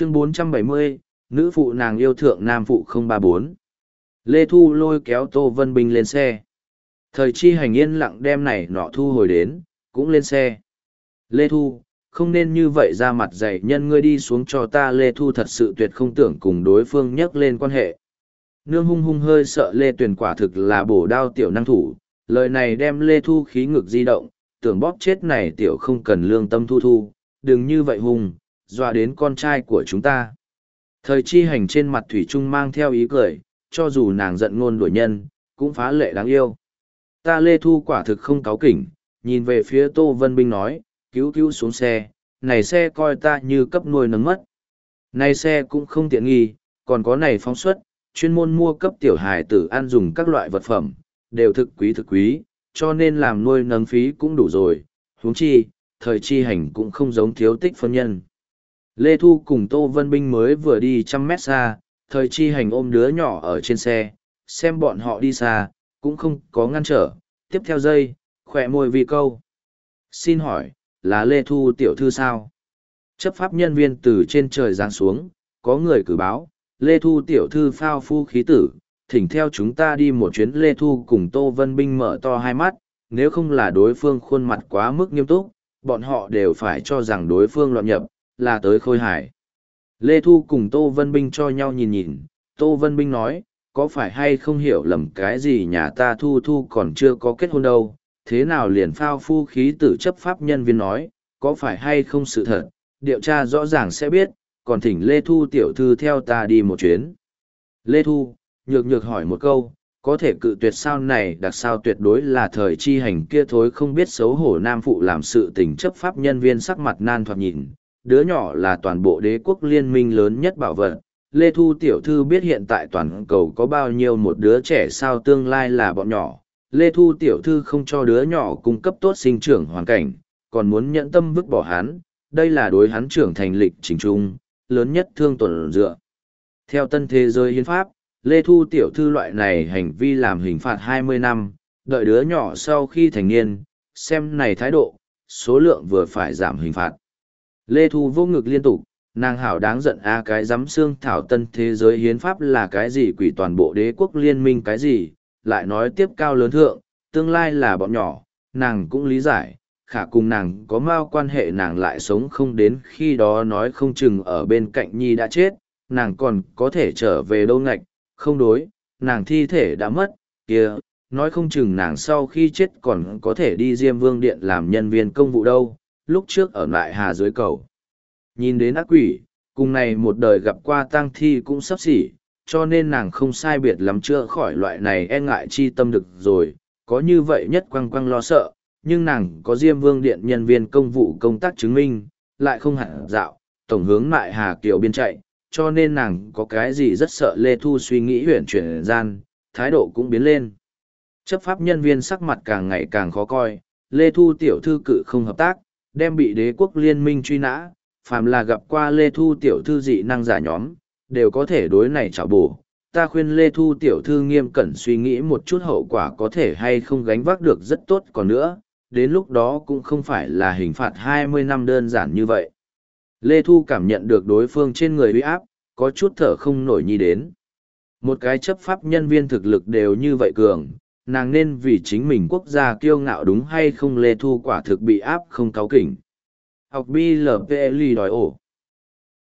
chương 470, nữ phụ nàng yêu thượng nam phụ 034. Lê Thu lôi kéo Tô Vân Bình lên xe. Thời chi hành yên lặng đem này nọ thu hồi đến, cũng lên xe. Lê Thu, không nên như vậy ra mặt dạy nhân ngươi đi xuống cho ta Lê Thu thật sự tuyệt không tưởng cùng đối phương nhắc lên quan hệ. Nương hung hung hơi sợ Lê Tuyền quả thực là bổ đao tiểu năng thủ, lời này đem Lê Thu khí ngực di động, tưởng bóp chết này tiểu không cần lương tâm thu thu, đừng như vậy hung, dọa đến con trai của chúng ta. Thời chi hành trên mặt Thủy Trung mang theo ý cười, cho dù nàng giận ngôn đuổi nhân, cũng phá lệ đáng yêu. Ta Lê Thu quả thực không cáo kỉnh, nhìn về phía Tô Vân Binh nói, cứu cứu xuống xe, này xe coi ta như cấp nuôi nấng mất. Này xe cũng không tiện nghi, còn có này phóng xuất, chuyên môn mua cấp tiểu hài tử ăn dùng các loại vật phẩm, đều thực quý thực quý, cho nên làm nuôi nấng phí cũng đủ rồi, huống chi, thời chi hành cũng không giống thiếu tích phân nhân. Lê Thu cùng Tô Vân Binh mới vừa đi trăm mét xa, thời chi hành ôm đứa nhỏ ở trên xe, xem bọn họ đi xa, cũng không có ngăn trở, tiếp theo dây, khỏe môi vì câu. Xin hỏi, là Lê Thu tiểu thư sao? Chấp pháp nhân viên từ trên trời giáng xuống, có người cử báo, Lê Thu tiểu thư phao phu khí tử, thỉnh theo chúng ta đi một chuyến Lê Thu cùng Tô Vân Binh mở to hai mắt, nếu không là đối phương khuôn mặt quá mức nghiêm túc, bọn họ đều phải cho rằng đối phương loạn nhập, là tới khôi hải. Lê Thu cùng Tô Vân Binh cho nhau nhìn nhìn, Tô Vân Binh nói, có phải hay không hiểu lầm cái gì nhà ta Thu Thu còn chưa có kết hôn đâu, thế nào liền phao phu khí tử chấp pháp nhân viên nói, có phải hay không sự thật, điều tra rõ ràng sẽ biết, còn thỉnh Lê Thu tiểu thư theo ta đi một chuyến. Lê Thu, nhược nhược hỏi một câu, có thể cự tuyệt sao này đặc sao tuyệt đối là thời chi hành kia thối không biết xấu hổ nam phụ làm sự tình chấp pháp nhân viên sắc mặt nan thoạt nhìn, đứa nhỏ là toàn bộ đế quốc liên minh lớn nhất bảo vật. Lê Thu tiểu thư biết hiện tại toàn cầu có bao nhiêu một đứa trẻ sao tương lai là bọn nhỏ. Lê Thu tiểu thư không cho đứa nhỏ cung cấp tốt sinh trưởng hoàn cảnh, còn muốn nhận tâm vứt bỏ hắn, đây là đối hắn trưởng thành lịch trình trung, lớn nhất thương tuần dựa. Theo tân thế giới hiến pháp, Lê Thu tiểu thư loại này hành vi làm hình phạt 20 năm, đợi đứa nhỏ sau khi thành niên, xem này thái độ, số lượng vừa phải giảm hình phạt. Lê Thu vô ngực liên tục, nàng hảo đáng giận a cái giám xương thảo tân thế giới hiến pháp là cái gì quỷ toàn bộ đế quốc liên minh cái gì, lại nói tiếp cao lớn thượng, tương lai là bọn nhỏ, nàng cũng lý giải, khả cùng nàng có mao quan hệ nàng lại sống không đến khi đó nói không chừng ở bên cạnh nhi đã chết, nàng còn có thể trở về đâu ngạch, không đối, nàng thi thể đã mất, kia, nói không chừng nàng sau khi chết còn có thể đi Diêm Vương Điện làm nhân viên công vụ đâu, lúc trước ở lại hà dưới cầu. Nhìn đến ác quỷ, cùng này một đời gặp qua tang thi cũng sắp xỉ, cho nên nàng không sai biệt lắm chưa khỏi loại này e ngại chi tâm được rồi, có như vậy nhất quăng quăng lo sợ, nhưng nàng có Diêm Vương Điện nhân viên công vụ công tác chứng minh, lại không hẳn dạo, tổng hướng lại Hà Kiều biên chạy, cho nên nàng có cái gì rất sợ Lê Thu suy nghĩ huyển chuyển gian, thái độ cũng biến lên. Chấp pháp nhân viên sắc mặt càng ngày càng khó coi, Lê Thu tiểu thư cự không hợp tác, đem bị đế quốc liên minh truy nã, phàm là gặp qua Lê Thu tiểu thư dị năng giả nhóm, đều có thể đối này trả bổ. Ta khuyên Lê Thu tiểu thư nghiêm cẩn suy nghĩ một chút hậu quả có thể hay không gánh vác được rất tốt còn nữa, đến lúc đó cũng không phải là hình phạt 20 năm đơn giản như vậy. Lê Thu cảm nhận được đối phương trên người uy áp, có chút thở không nổi nhi đến. Một cái chấp pháp nhân viên thực lực đều như vậy cường, nàng nên vì chính mình quốc gia kiêu ngạo đúng hay không Lê Thu quả thực bị áp không cáo kỉnh. Học BLPLI đòi ổ.